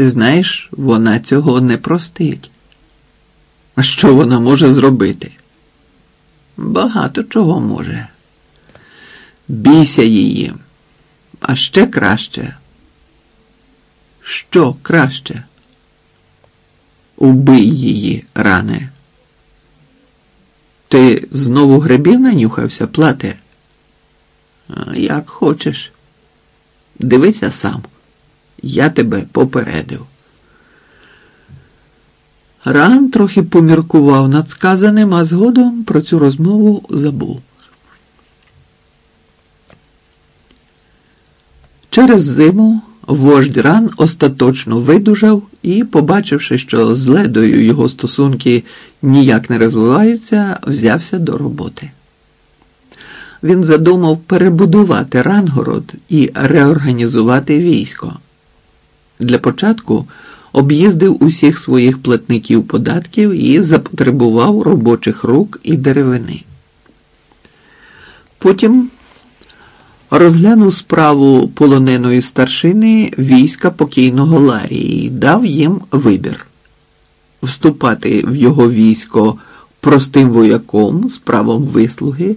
Ти знаєш, вона цього не простить. А що вона може зробити? Багато чого може. Бійся її, а ще краще. Що краще? Убий її, ране. Ти знову грибів нанюхався, плате? Як хочеш. Дивися сам, я тебе попередив. Ран трохи поміркував над сказаним, а згодом про цю розмову забув. Через зиму вождь ран остаточно видужав і, побачивши, що з ледою його стосунки ніяк не розвиваються, взявся до роботи. Він задумав перебудувати Рангород і реорганізувати військо. Для початку об'їздив усіх своїх платників податків і запотребував робочих рук і деревини. Потім розглянув справу полоненої старшини війська покійного Ларії і дав їм вибір вступати в його військо простим вояком з правом вислуги,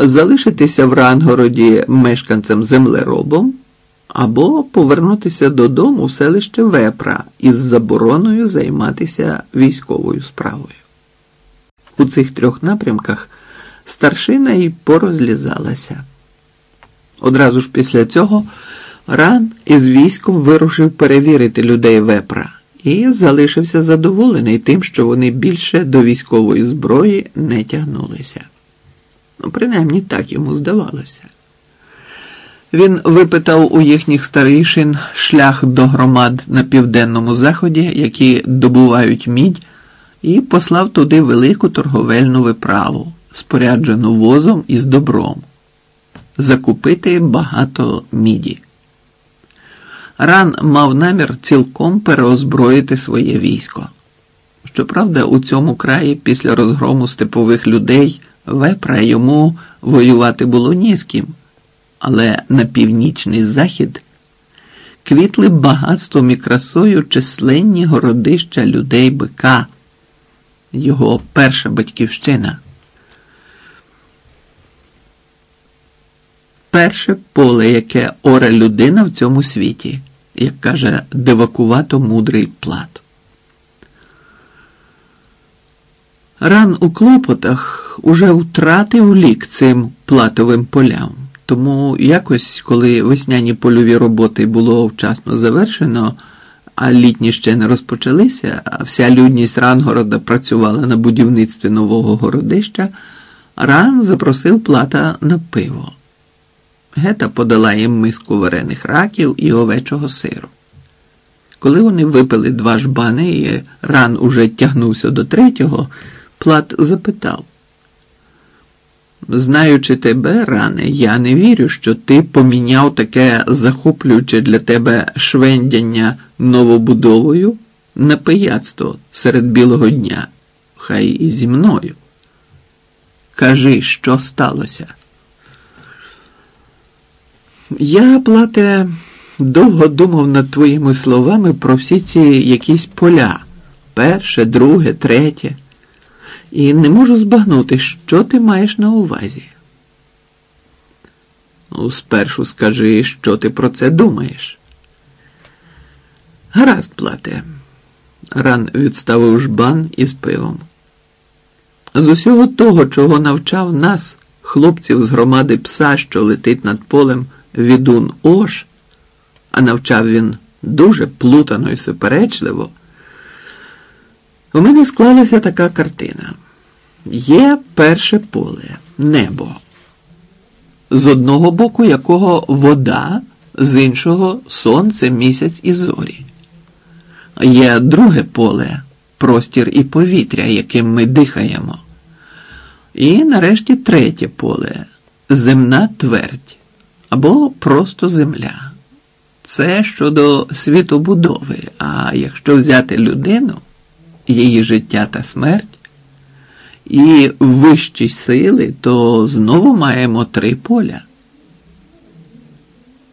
залишитися в Рангороді мешканцем землеробом або повернутися додому в селище Вепра із забороною займатися військовою справою. У цих трьох напрямках старшина й порозлізалася. Одразу ж після цього ран із військом вирушив перевірити людей вепра і залишився задоволений тим, що вони більше до військової зброї не тягнулися. Ну, принаймні так йому здавалося. Він випитав у їхніх старішин шлях до громад на південному заході, які добувають мідь, і послав туди велику торговельну виправу, споряджену возом із добром, закупити багато міді. Ран мав намір цілком переозброїти своє військо. Щоправда, у цьому краї після розгрому степових людей вепра йому воювати було ні з ким але на північний захід квітли багатством і красою численні городища людей бика, його перша батьківщина. Перше поле, яке оре людина в цьому світі, як каже дивакувато мудрий плат. Ран у клопотах уже втратив лік цим платовим полям. Тому якось, коли весняні польові роботи було вчасно завершено, а літні ще не розпочалися, а вся людність Рангорода працювала на будівництві нового городища, Ран запросив плата на пиво. Гета подала їм миску варених раків і овечого сиру. Коли вони випили два жбани, і ран уже тягнувся до третього, плат запитав. Знаючи тебе, ране, я не вірю, що ти поміняв таке захоплююче для тебе швендяння новобудовою на пияцтво серед білого дня, хай і зі мною. Кажи, що сталося? Я, плате, довго думав над твоїми словами про всі ці якісь поля перше, друге, третє і не можу збагнути, що ти маєш на увазі. Ну, спершу скажи, що ти про це думаєш. Гаразд, плате. Ран відставив жбан із пивом. З усього того, чого навчав нас, хлопців з громади пса, що летить над полем відун Ош, а навчав він дуже плутано і суперечливо. У мене склалася така картина. Є перше поле, небо, з одного боку якого вода, з іншого сонце, місяць і зорі. Є друге поле, простір і повітря, яким ми дихаємо. І нарешті третє поле земна твердь або просто земля. Це щодо світобудови. А якщо взяти людину її життя та смерть і вищі сили, то знову маємо три поля.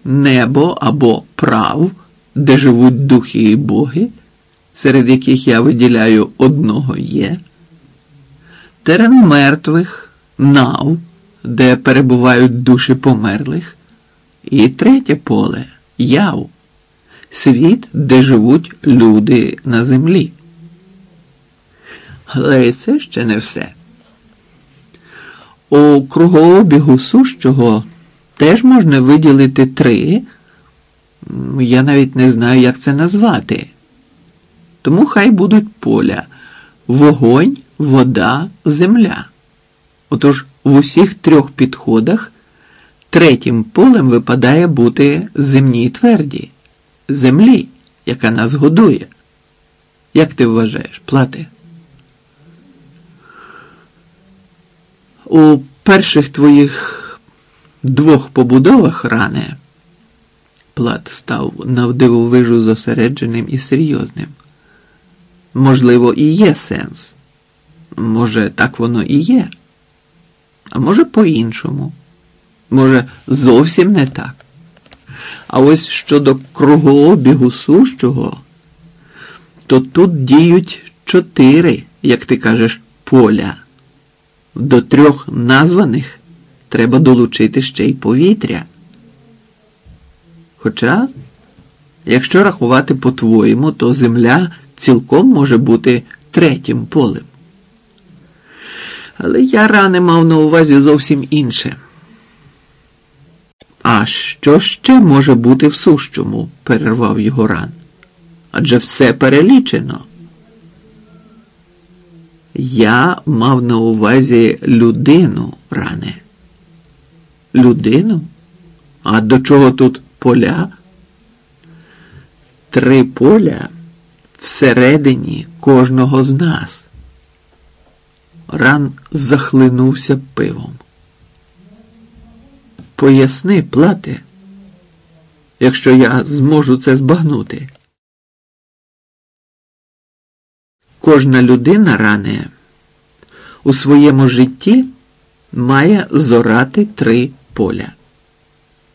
Небо або прав де живуть духи і боги, серед яких я виділяю одного є, терен мертвих, нав, де перебувають душі померлих, і третє поле яв, світ, де живуть люди на землі. Але і це ще не все. У кругообігу сущого теж можна виділити три. Я навіть не знаю, як це назвати. Тому хай будуть поля вогонь, вода, земля. Отож в усіх трьох підходах третім полем випадає бути земній тверді, землі, яка нас годує. Як ти вважаєш, плати? У перших твоїх двох побудовах ране Плат став навдивовижу зосередженим і серйозним. Можливо, і є сенс. Може, так воно і є, а може, по-іншому, може, зовсім не так. А ось щодо кругообігу сущого, то тут діють чотири, як ти кажеш, поля. До трьох названих треба долучити ще й повітря. Хоча, якщо рахувати по-твоєму, то земля цілком може бути третім полем. Але я ране мав на увазі зовсім інше. А що ще може бути в сущому? перервав його ран. Адже все перелічено. Я мав на увазі людину ране. Людину? А до чого тут поля? Три поля всередині кожного з нас. Ран захлинувся пивом. Поясни, плате, якщо я зможу це збагнути. Кожна людина ране у своєму житті має зорати три поля.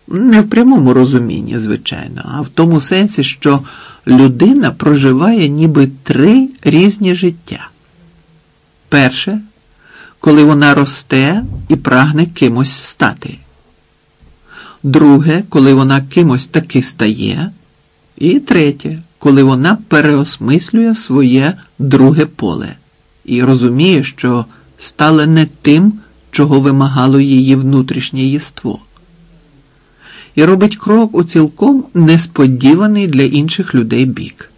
Не в прямому розумінні, звичайно, а в тому сенсі, що людина проживає ніби три різні життя. Перше, коли вона росте і прагне кимось стати. Друге, коли вона кимось таки стає. І третє, коли вона переосмислює своє друге поле і розуміє, що стала не тим, чого вимагало її внутрішнє єство. І робить крок у цілком несподіваний для інших людей бік.